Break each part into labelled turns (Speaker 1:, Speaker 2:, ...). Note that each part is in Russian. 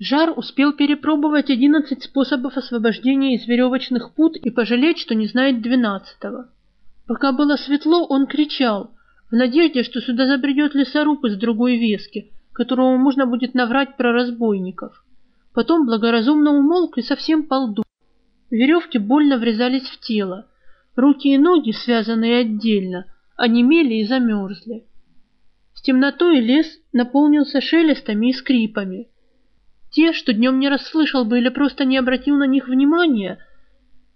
Speaker 1: Жар успел перепробовать одиннадцать способов освобождения из веревочных пут и пожалеть, что не знает двенадцатого. Пока было светло, он кричал, в надежде, что сюда забредет лесоруб из другой вески, которому можно будет наврать про разбойников. Потом благоразумно умолк и совсем полду. Веревки больно врезались в тело. Руки и ноги, связанные отдельно, онемели и замерзли. С темнотой лес наполнился шелестами и скрипами. Те, что днем не расслышал бы или просто не обратил на них внимания,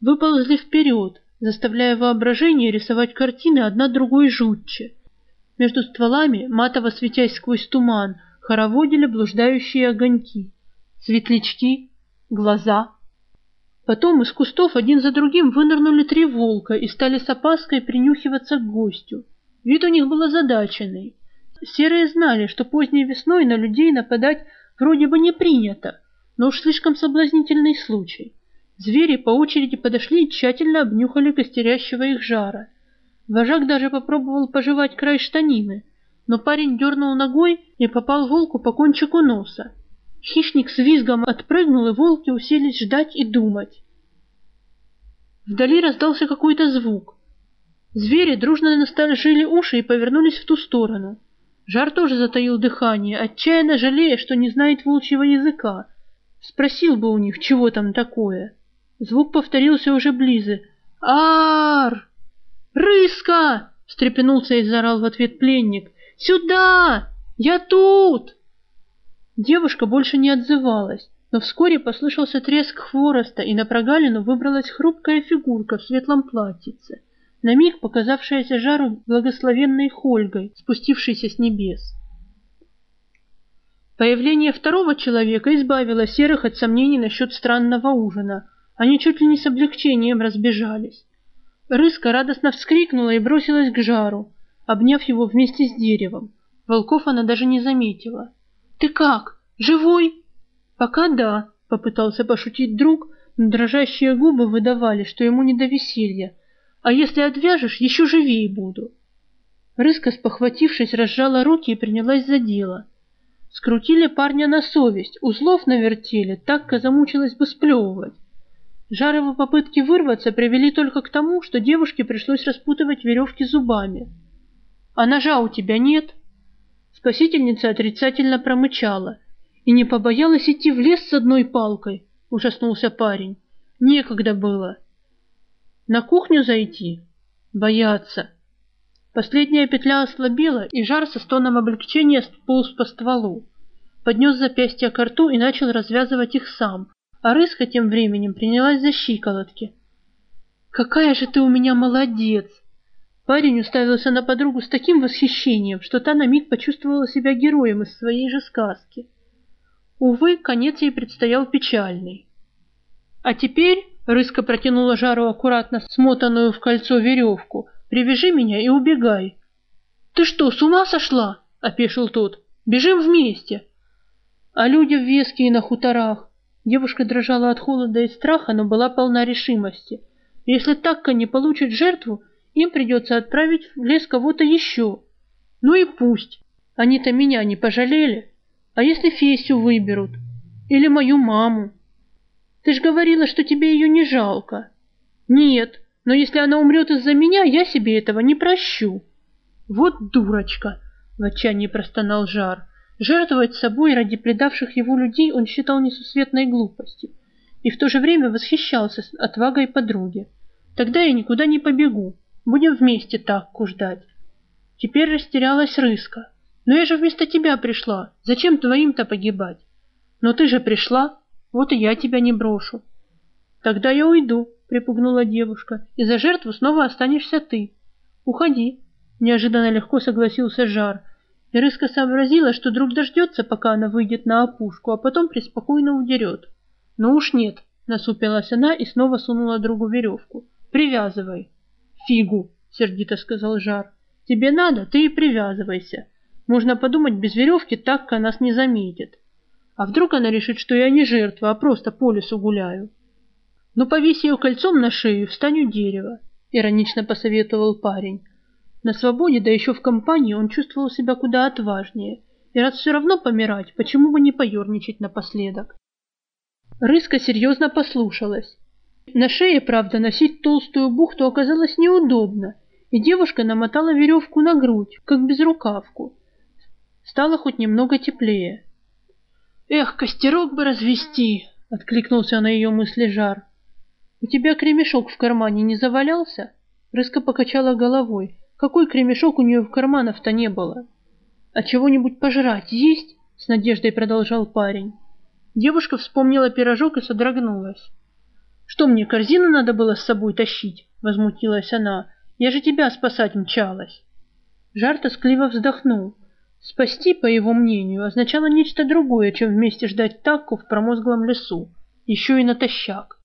Speaker 1: выползли вперед, заставляя воображение рисовать картины одна другой жутче. Между стволами, матово светясь сквозь туман, хороводили блуждающие огоньки, светлячки, глаза. Потом из кустов один за другим вынырнули три волка и стали с опаской принюхиваться к гостю. Вид у них был озадаченный. Серые знали, что поздней весной на людей нападать вроде бы не принято, но уж слишком соблазнительный случай. Звери по очереди подошли и тщательно обнюхали костерящего их жара. Вожак даже попробовал пожевать край штанины, но парень дернул ногой и попал волку по кончику носа. Хищник с визгом отпрыгнул, и волки уселись ждать и думать. Вдали раздался какой-то звук. Звери дружно насторожили уши и повернулись в ту сторону. Жар тоже затаил дыхание, отчаянно жалея, что не знает волчьего языка. Спросил бы у них, чего там такое. Звук повторился уже ближе. «Ар! Рыска!» — встрепенулся и заорал в ответ пленник. «Сюда! Я тут!» Девушка больше не отзывалась, но вскоре послышался треск хвороста, и на прогалину выбралась хрупкая фигурка в светлом платьице, на миг показавшаяся жару благословенной Хольгой, спустившейся с небес. Появление второго человека избавило серых от сомнений насчет странного ужина — они чуть ли не с облегчением разбежались. Рыска радостно вскрикнула и бросилась к жару, обняв его вместе с деревом. Волков она даже не заметила. «Ты как? Живой?» «Пока да», — попытался пошутить друг, но дрожащие губы выдавали, что ему не до веселья. «А если отвяжешь, еще живее буду». Рыска, спохватившись, разжала руки и принялась за дело. Скрутили парня на совесть, узлов навертели, так замучилась бы сплевывать. Жар его попытки вырваться привели только к тому, что девушке пришлось распутывать веревки зубами. «А ножа у тебя нет?» Спасительница отрицательно промычала и не побоялась идти в лес с одной палкой, ужаснулся парень. Некогда было. На кухню зайти? Бояться. Последняя петля ослабела, и жар со стоном облегчения сполз по стволу. Поднес запястья к рту и начал развязывать их сам, а рыска тем временем принялась за щиколотки. «Какая же ты у меня молодец!» Парень уставился на подругу с таким восхищением, что та на миг почувствовала себя героем из своей же сказки. Увы, конец ей предстоял печальный. «А теперь...» — Рыска протянула Жару аккуратно смотанную в кольцо веревку. «Привяжи меня и убегай». «Ты что, с ума сошла?» — опешил тот. «Бежим вместе». «А люди в Веске и на хуторах? Девушка дрожала от холода и страха, но была полна решимости. Если Такка не получит жертву, им придется отправить в лес кого-то еще. Ну и пусть. Они-то меня не пожалели. А если Фесю выберут? Или мою маму? Ты ж говорила, что тебе ее не жалко. Нет, но если она умрет из-за меня, я себе этого не прощу. Вот дурочка, в отчаянии простонал Жар. Жертвовать собой ради предавших его людей он считал несусветной глупостью и в то же время восхищался отвагой подруги. Тогда я никуда не побегу, будем вместе так ждать. Теперь растерялась Рыска. Но я же вместо тебя пришла, зачем твоим-то погибать? Но ты же пришла, вот и я тебя не брошу. Тогда я уйду, припугнула девушка, и за жертву снова останешься ты. Уходи, неожиданно легко согласился Жар, и Рыска сообразила, что друг дождется, пока она выйдет на опушку, а потом преспокойно удерет. «Ну уж нет», — насупилась она и снова сунула другу веревку. «Привязывай». «Фигу», — сердито сказал Жар. «Тебе надо, ты и привязывайся. Можно подумать, без веревки так нас не заметит. А вдруг она решит, что я не жертва, а просто по лесу гуляю?» «Ну, повесь ее кольцом на шею и встань у дерева», — иронично посоветовал парень. На свободе, да еще в компании, он чувствовал себя куда отважнее, и раз все равно помирать, почему бы не поерничать напоследок? Рыска серьезно послушалась. На шее, правда, носить толстую бухту оказалось неудобно, и девушка намотала веревку на грудь, как безрукавку. Стало хоть немного теплее. «Эх, костерок бы развести!» — откликнулся на ее мысли жар. «У тебя кремешок в кармане не завалялся?» Рыска покачала головой. Какой кремешок у нее в карманах-то не было? «А чего-нибудь пожрать есть?» — с надеждой продолжал парень. Девушка вспомнила пирожок и содрогнулась. «Что мне, корзину надо было с собой тащить?» — возмутилась она. «Я же тебя спасать мчалась». Жар тоскливо вздохнул. Спасти, по его мнению, означало нечто другое, чем вместе ждать Такку в промозглом лесу, еще и натощак.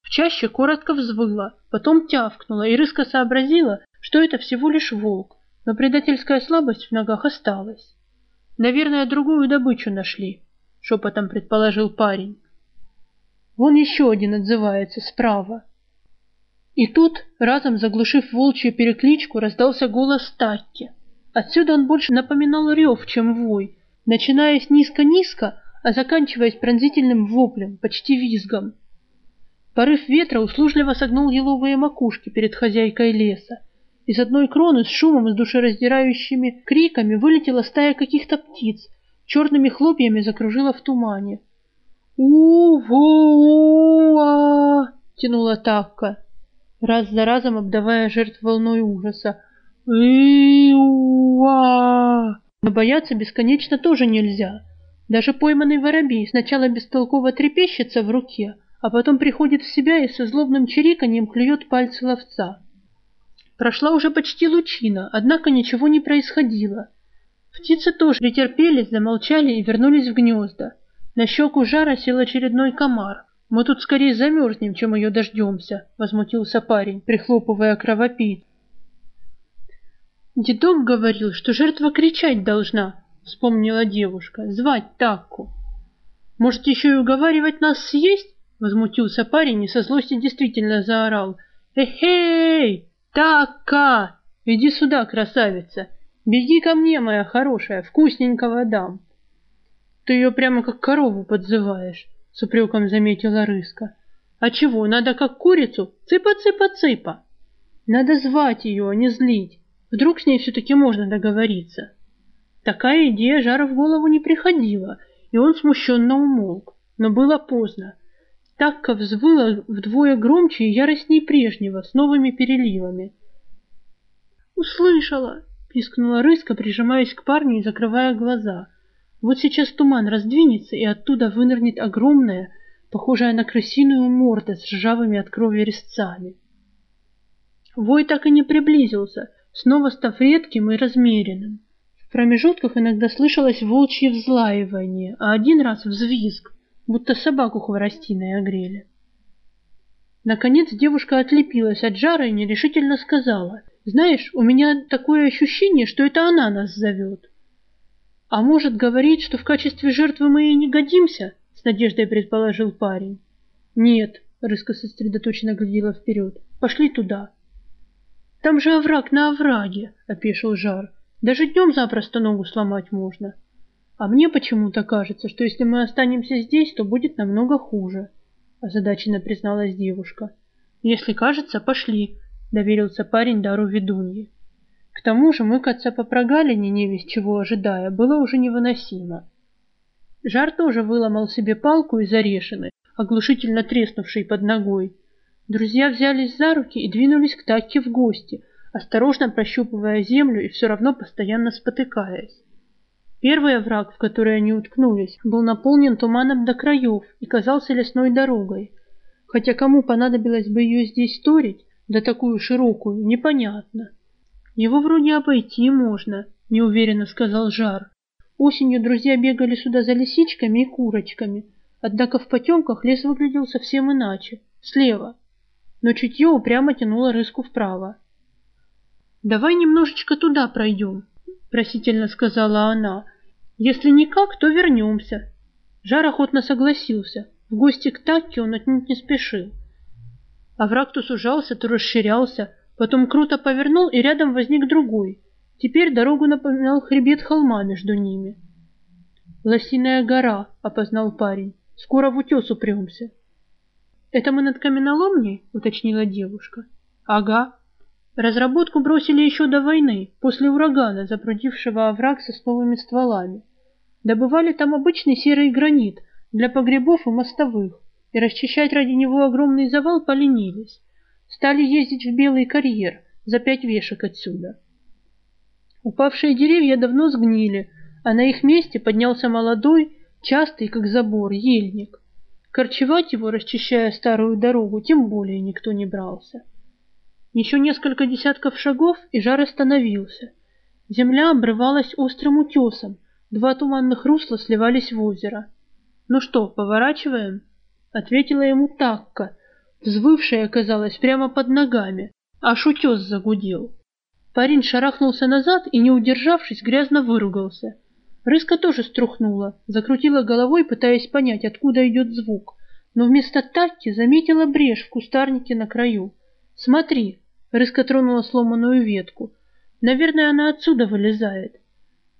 Speaker 1: В чаще коротко взвыла, потом тявкнула, и рыска сообразила, что это всего лишь волк, но предательская слабость в ногах осталась. «Наверное, другую добычу нашли», — шепотом предположил парень. «Вон еще один отзывается справа». И тут, разом заглушив волчью перекличку, раздался голос Такки — Отсюда он больше напоминал рев, чем вой, начинаясь низко-низко, а заканчиваясь пронзительным воплем, почти визгом. Порыв ветра услужливо согнул еловые макушки перед хозяйкой леса. Из одной кроны с шумом и с душераздирающими криками вылетела стая каких-то птиц, черными хлопьями закружила в тумане. «У-во-у-а!» — тянула Такка, раз за разом обдавая жертв волной ужаса. «И-уа!» Но бояться бесконечно тоже нельзя. Даже пойманный воробей сначала бестолково трепещется в руке, а потом приходит в себя и со злобным чириканьем клюет пальцы ловца. Прошла уже почти лучина, однако ничего не происходило. Птицы тоже претерпелись, замолчали и вернулись в гнезда. На щеку жара сел очередной комар. «Мы тут скорее замерзнем, чем ее дождемся», — возмутился парень, прихлопывая кровопийц. Дедок говорил, что жертва кричать должна, вспомнила девушка, звать Такку. Может, еще и уговаривать нас съесть? Возмутился парень и со злости действительно заорал. Эхей, Такка, иди сюда, красавица. Беги ко мне, моя хорошая, вкусненького дам. Ты ее прямо как корову подзываешь, с упреком заметила Рыска. А чего, надо как курицу? Цыпа-цыпа-цыпа. Надо звать ее, а не злить. Вдруг с ней все-таки можно договориться? Такая идея Жара в голову не приходила, и он смущенно умолк. Но было поздно. Такка взвыла вдвое громче и яростней прежнего, с новыми переливами. «Услышала!» — пискнула рыска, прижимаясь к парню и закрывая глаза. Вот сейчас туман раздвинется, и оттуда вынырнет огромная, похожая на крысиную морда с ржавыми от крови резцами. Вой так и не приблизился — снова став редким и размеренным. В промежутках иногда слышалось волчье взлаивание, а один раз взвизг, будто собаку хворостиной огрели. Наконец девушка отлепилась от жара и нерешительно сказала, «Знаешь, у меня такое ощущение, что это она нас зовет». «А может, говорить, что в качестве жертвы мы и не годимся?» — с надеждой предположил парень. «Нет», — Рыска сосредоточенно глядела вперед, — «пошли туда». Там же овраг на овраге, — опешил Жар. Даже днем запросто ногу сломать можно. А мне почему-то кажется, что если мы останемся здесь, то будет намного хуже, — озадаченно призналась девушка. Если кажется, пошли, — доверился парень дару ведуньи. К тому же мыкаться по прогалине, не весь чего ожидая, было уже невыносимо. Жар тоже выломал себе палку из орешины, оглушительно треснувшей под ногой, Друзья взялись за руки и двинулись к Такке в гости, осторожно прощупывая землю и все равно постоянно спотыкаясь. Первый овраг, в который они уткнулись, был наполнен туманом до краев и казался лесной дорогой. Хотя кому понадобилось бы ее здесь торить, да такую широкую, непонятно. Его вроде обойти можно, неуверенно сказал Жар. Осенью друзья бегали сюда за лисичками и курочками, однако в потемках лес выглядел совсем иначе, слева но чутье упрямо тянуло рыску вправо. «Давай немножечко туда пройдем», — просительно сказала она. «Если никак, то вернемся». Жар охотно согласился. В гости к Такке он отнюдь не спешил. Овраг то сужался, то расширялся, потом круто повернул, и рядом возник другой. Теперь дорогу напоминал хребет холма между ними. «Лосиная гора», — опознал парень. «Скоро в утес упремся». «Это мы над каменоломней?» — уточнила девушка. «Ага. Разработку бросили еще до войны, после урагана, запрудившего овраг сосновыми стволами. Добывали там обычный серый гранит для погребов и мостовых, и расчищать ради него огромный завал поленились. Стали ездить в Белый карьер, за пять вешек отсюда. Упавшие деревья давно сгнили, а на их месте поднялся молодой, частый, как забор, ельник. Корчевать его, расчищая старую дорогу, тем более никто не брался. Еще несколько десятков шагов, и жар остановился. Земля обрывалась острым утесом, два туманных русла сливались в озеро. «Ну что, поворачиваем?» — ответила ему Такка, взвывшая оказалась прямо под ногами, аж утес загудел. Парень шарахнулся назад и, не удержавшись, грязно выругался. Рыска тоже струхнула, закрутила головой, пытаясь понять, откуда идет звук, но вместо Такки заметила брешь в кустарнике на краю. «Смотри!» — Рыска тронула сломанную ветку. «Наверное, она отсюда вылезает».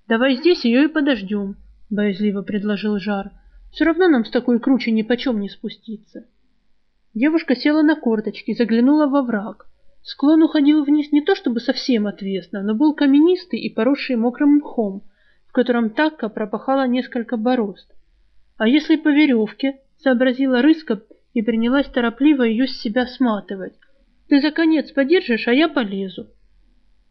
Speaker 1: «Давай здесь ее и подождем», — боязливо предложил Жар. «Все равно нам с такой круче ни почем не спуститься». Девушка села на корточки, заглянула во враг. Склон уходил вниз не то чтобы совсем отвесно, но был каменистый и поросший мокрым мхом, в котором Такка пропахала несколько борозд. «А если по веревке?» — сообразила Рыска и принялась торопливо ее с себя сматывать. Ты за конец подержишь, а я полезу.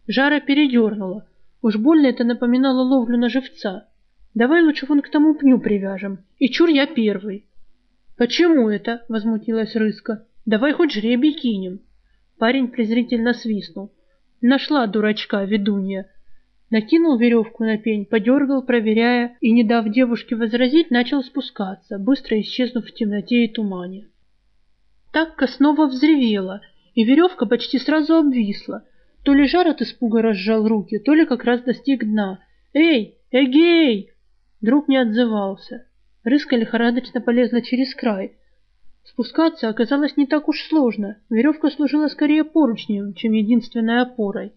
Speaker 1: Жара передернула. Уж больно это напоминало ловлю на живца. Давай лучше вон к тому пню привяжем. И чур я первый. Почему это? Возмутилась Рыска. Давай хоть жребий кинем. Парень презрительно свистнул. Нашла дурачка, ведунья. Накинул веревку на пень, подергал, проверяя, и, не дав девушке возразить, начал спускаться, быстро исчезнув в темноте и тумане. Такка снова взревела — и веревка почти сразу обвисла. То ли жар от испуга разжал руки, то ли как раз достиг дна. «Эй! Эгей!» Друг не отзывался. Рыска лихорадочно полезла через край. Спускаться оказалось не так уж сложно. Веревка служила скорее поручнем, чем единственной опорой.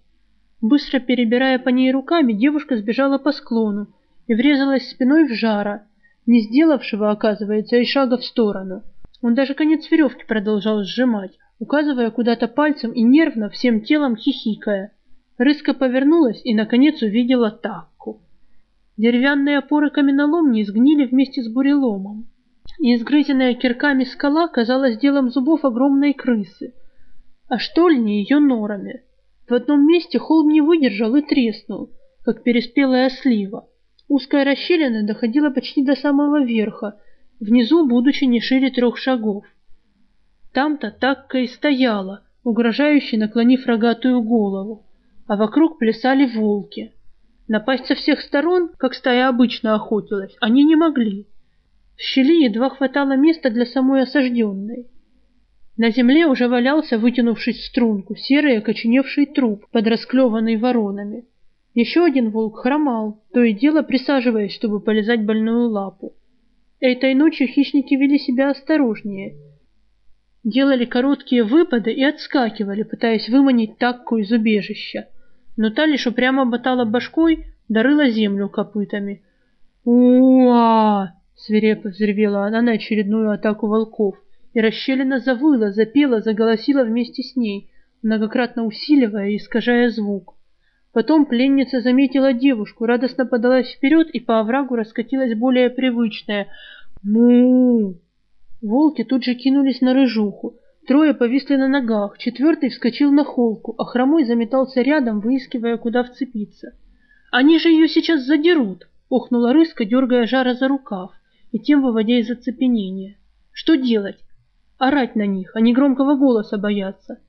Speaker 1: Быстро перебирая по ней руками, девушка сбежала по склону и врезалась спиной в жара, не сделавшего, оказывается, и шага в сторону. Он даже конец веревки продолжал сжимать, указывая куда-то пальцем и нервно всем телом хихикая. Рыска повернулась и, наконец, увидела Такку. Деревянные опоры каменоломни сгнили вместе с буреломом. Неизгрызенная кирками скала казалась делом зубов огромной крысы, а штольни ее норами. В одном месте холм не выдержал и треснул, как переспелая слива. Узкая расщелина доходила почти до самого верха, внизу будучи не шире трех шагов. Там-то Такка и стояла, угрожающе наклонив рогатую голову, а вокруг плясали волки. Напасть со всех сторон, как стая обычно охотилась, они не могли. В щели едва хватало места для самой осажденной. На земле уже валялся, вытянувшись струнку, серый окоченевший труп, подрасклеванный воронами. Еще один волк хромал, то и дело присаживаясь, чтобы полезать больную лапу. Этой ночью хищники вели себя осторожнее — делали короткие выпады и отскакивали, пытаясь выманить такку из убежища. Но та лишь упрямо ботала башкой, дарыла землю копытами. «У-а!» — свирепо взревела она на очередную атаку волков, и расщелина завыла, запела, заголосила вместе с ней, многократно усиливая и искажая звук. Потом пленница заметила девушку, радостно подалась вперед, и по оврагу раскатилась более привычная «му». Волки тут же кинулись на рыжуху. Трое повисли на ногах, четвертый вскочил на холку, а хромой заметался рядом, выискивая, куда вцепиться. «Они же ее сейчас задерут!» — охнула рыска, дергая жара за рукав и тем выводя из оцепенения. «Что делать? Орать на них, они громкого голоса боятся».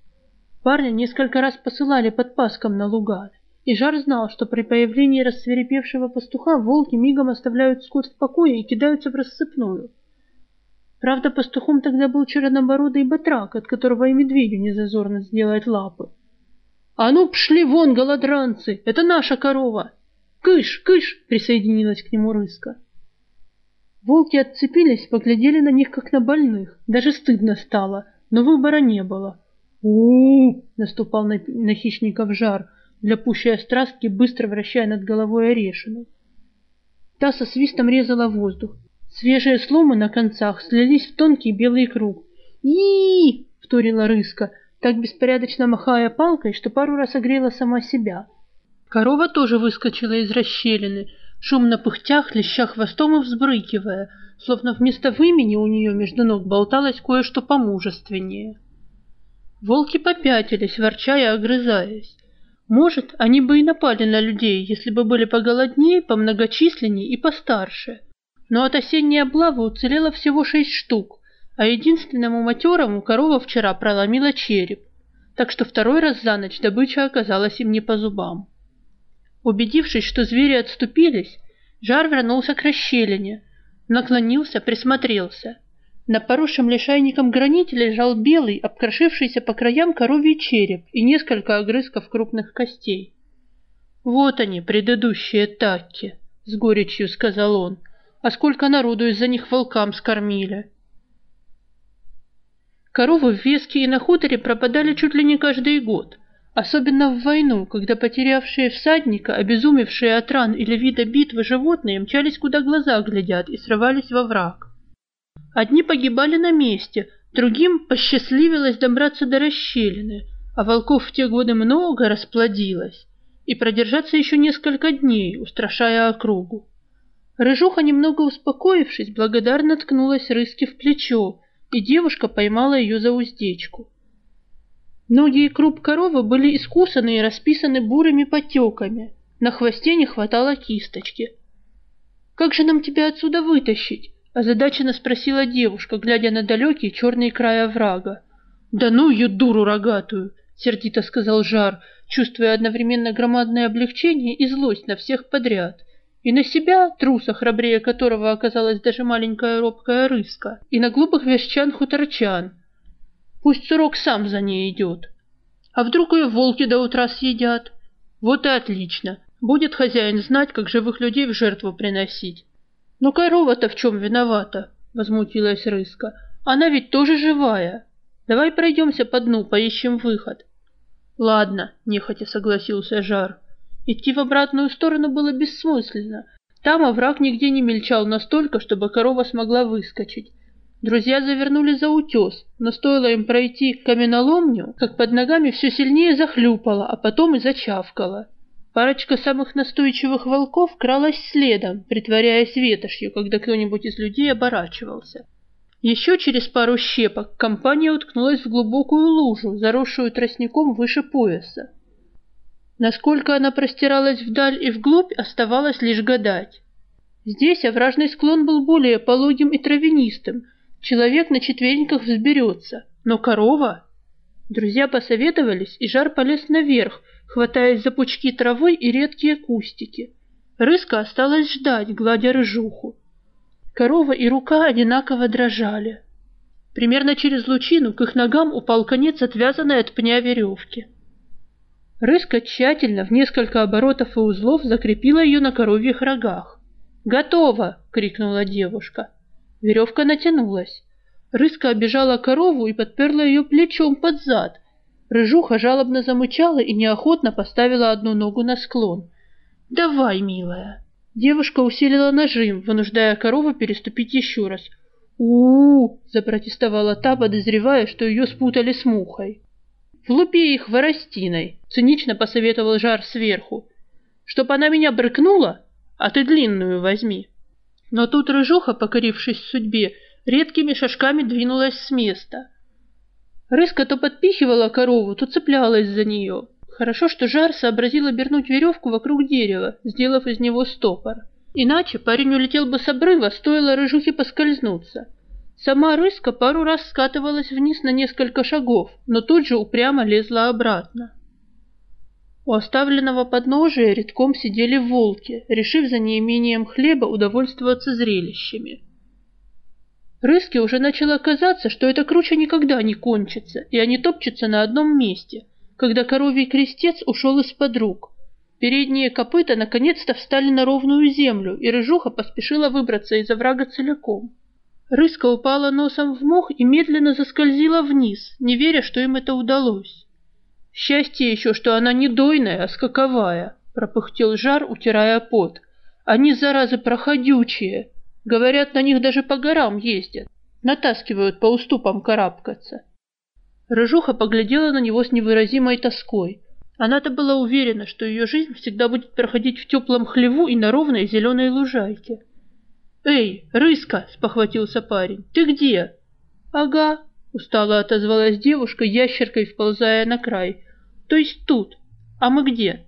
Speaker 1: Парня несколько раз посылали под паском на луга, и Жар знал, что при появлении рассверепевшего пастуха волки мигом оставляют скот в покое и кидаются в рассыпную. Правда, пастухом тогда был чернобородый батрак, от которого и медведю не зазорно сделать лапы. «А ну, пшли вон, голодранцы! Это наша корова!» «Кыш, кыш!» — присоединилась к нему рыска. Волки отцепились, поглядели на них, как на больных. Даже стыдно стало, но выбора не было. у, -у, -у наступал на, на хищников жар, для пущей острастки быстро вращая над головой орешину. Та со свистом резала воздух. Свежие сломы на концах слились в тонкий белый круг. и вторила рыска, так беспорядочно махая палкой, что пару раз огрела сама себя. Корова тоже выскочила из расщелины, шумно пыхтя, хлеща хвостом и взбрыкивая, словно вместо вымени у нее между ног болталось кое-что помужественнее. Волки попятились, ворча и огрызаясь. Может, они бы и напали на людей, если бы были поголоднее, помногочисленнее и постарше. Но от осенней облавы уцелело всего шесть штук, а единственному матерому корова вчера проломила череп, так что второй раз за ночь добыча оказалась им не по зубам. Убедившись, что звери отступились, Жар вернулся к расщелине, наклонился, присмотрелся. На поросшем лишайником граните лежал белый, обкрошившийся по краям коровий череп и несколько огрызков крупных костей. «Вот они, предыдущие такки», — с горечью сказал он. «А сколько народу из-за них волкам скормили!» Коровы в Веске и на хуторе пропадали чуть ли не каждый год, особенно в войну, когда потерявшие всадника, обезумевшие от ран или вида битвы животные мчались куда глаза глядят и срывались во враг. Одни погибали на месте, другим посчастливилось добраться до расщелины, а волков в те годы много расплодилось, и продержаться еще несколько дней, устрашая округу. Рыжуха, немного успокоившись, благодарно ткнулась рыски в плечо, и девушка поймала ее за уздечку. Ноги и круп коровы были искусаны и расписаны бурыми потеками, на хвосте не хватало кисточки. «Как же нам тебя отсюда вытащить?» озадаченно спросила девушка, глядя на далекий черный край оврага. «Да ну ее дуру рогатую!» — сердито сказал Жар, чувствуя одновременно громадное облегчение и злость на всех подряд. И на себя, труса, храбрее которого оказалась даже маленькая робкая рыска, и на глупых вещан-хуторчан. Пусть сурок сам за ней идет. А вдруг ее волки до утра съедят? Вот и отлично. Будет хозяин знать, как живых людей в жертву приносить. «Но корова-то в чем виновата?» — возмутилась Рыска. «Она ведь тоже живая. Давай пройдемся по дну, поищем выход». «Ладно», — нехотя согласился Жар. Идти в обратную сторону было бессмысленно. Там овраг нигде не мельчал настолько, чтобы корова смогла выскочить. Друзья завернули за утес, но стоило им пройти каменоломню, как под ногами все сильнее захлюпало, а потом и зачавкало. Парочка самых настойчивых волков кралась следом, притворяясь ветошью, когда кто-нибудь из людей оборачивался. Еще через пару щепок компания уткнулась в глубокую лужу, заросшую тростником выше пояса. Насколько она простиралась вдаль и вглубь, оставалось лишь гадать. Здесь овражный склон был более пологим и травянистым, человек на четвереньках взберется, но корова... Друзья посоветовались, и жар полез наверх, хватаясь за пучки травы и редкие кустики. Рыска осталась ждать, гладя рыжуху. Корова и рука одинаково дрожали. Примерно через лучину к их ногам упал конец отвязанной от пня веревки. Рыска тщательно в несколько оборотов и узлов закрепила ее на коровьих рогах. «Готово!» — крикнула девушка. Веревка натянулась. Рыска обежала корову и подперла ее плечом под зад, Рыжуха жалобно замычала и неохотно поставила одну ногу на склон. «Давай, милая!» Девушка усилила нажим, вынуждая корову переступить еще раз. у, -у, запротестовала та, подозревая, что ее спутали с мухой. «Влупи их воростиной», — цинично посоветовал Жар сверху. «Чтоб она меня брыкнула, а ты длинную возьми». Но тут Рыжуха, покорившись судьбе, редкими шажками двинулась с места. Рыска то подпихивала корову, то цеплялась за нее. Хорошо, что Жар сообразил обернуть веревку вокруг дерева, сделав из него стопор. Иначе парень улетел бы с обрыва, стоило рыжухе поскользнуться. Сама рыска пару раз скатывалась вниз на несколько шагов, но тут же упрямо лезла обратно. У оставленного подножия редком сидели волки, решив за неимением хлеба удовольствоваться зрелищами. Рыске уже начало казаться, что эта круча никогда не кончится, и они топчутся на одном месте, когда коровий крестец ушел из-под рук. Передние копыта наконец-то встали на ровную землю, и рыжуха поспешила выбраться из оврага целиком. Рыска упала носом в мох и медленно заскользила вниз, не веря, что им это удалось. «Счастье еще, что она не дойная, а скаковая», — пропыхтел жар, утирая пот. Они, заразы, проходючие. Говорят, на них даже по горам ездят. Натаскивают по уступам карабкаться. Рыжуха поглядела на него с невыразимой тоской. Она-то была уверена, что ее жизнь всегда будет проходить в теплом хлеву и на ровной зеленой лужайке. «Эй, Рыска!» — спохватился парень. «Ты где?» «Ага», — устало отозвалась девушка, ящеркой вползая на край. «То есть тут. А мы где?»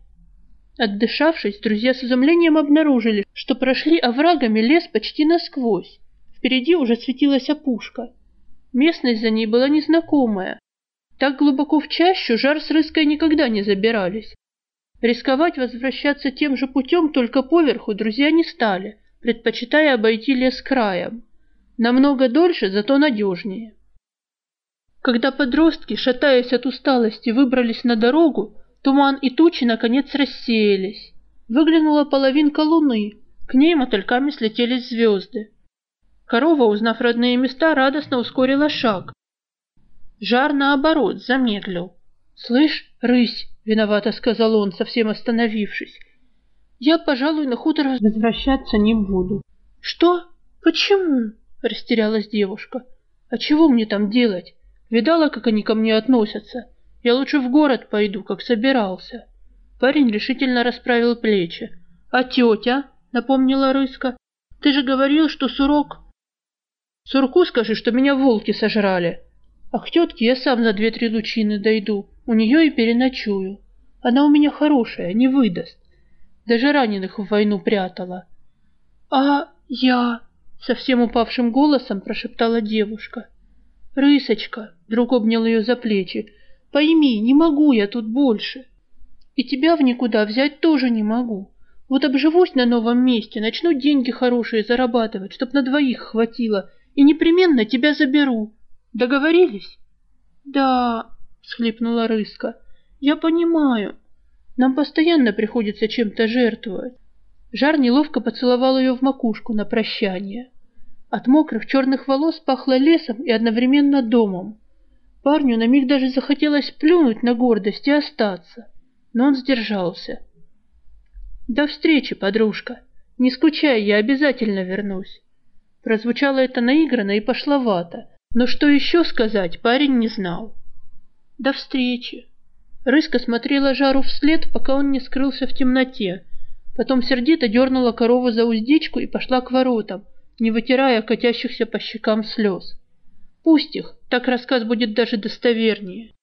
Speaker 1: Отдышавшись, друзья с изумлением обнаружили, что прошли оврагами лес почти насквозь. Впереди уже светилась опушка. Местность за ней была незнакомая. Так глубоко в чащу жар с рыской никогда не забирались. Рисковать возвращаться тем же путем только поверху друзья не стали, предпочитая обойти лес краем. Намного дольше, зато надежнее. Когда подростки, шатаясь от усталости, выбрались на дорогу, туман и тучи наконец рассеялись. Выглянула половинка луны, к ней мотыльками слетелись звезды. Корова, узнав родные места, радостно ускорила шаг. Жар, наоборот, замедлил. «Слышь, рысь!» — виновато сказал он, совсем остановившись. «Я, пожалуй, на хутор возвращаться не буду». «Что? Почему?» — растерялась девушка. «А чего мне там делать? Видала, как они ко мне относятся? Я лучше в город пойду, как собирался». Парень решительно расправил плечи. «А тетя?» — напомнила Рыска. «Ты же говорил, что сурок...» «Сурку скажи, что меня волки сожрали. А к тетке я сам за две-три лучины дойду, у нее и переночую. Она у меня хорошая, не выдаст. Даже раненых в войну прятала». «А я...» — совсем упавшим голосом прошептала девушка. «Рысочка!» — друг обнял ее за плечи. «Пойми, не могу я тут больше. И тебя в никуда взять тоже не могу. Вот обживусь на новом месте, начну деньги хорошие зарабатывать, чтоб на двоих хватило, и непременно тебя заберу. Договорились?» «Да...» — схлипнула Рыска. «Я понимаю. Нам постоянно приходится чем-то жертвовать». Жар неловко поцеловал ее в макушку на прощание. От мокрых черных волос пахло лесом и одновременно домом. Парню на миг даже захотелось плюнуть на гордость и остаться, но он сдержался. «До встречи, подружка. Не скучай, я обязательно вернусь». Прозвучало это наигранно и пошловато, но что еще сказать парень не знал. «До встречи». Рыска смотрела Жару вслед, пока он не скрылся в темноте. Потом сердито дернула корову за уздечку и пошла к воротам, не вытирая катящихся по щекам слез. Пусть их, так рассказ будет даже достовернее.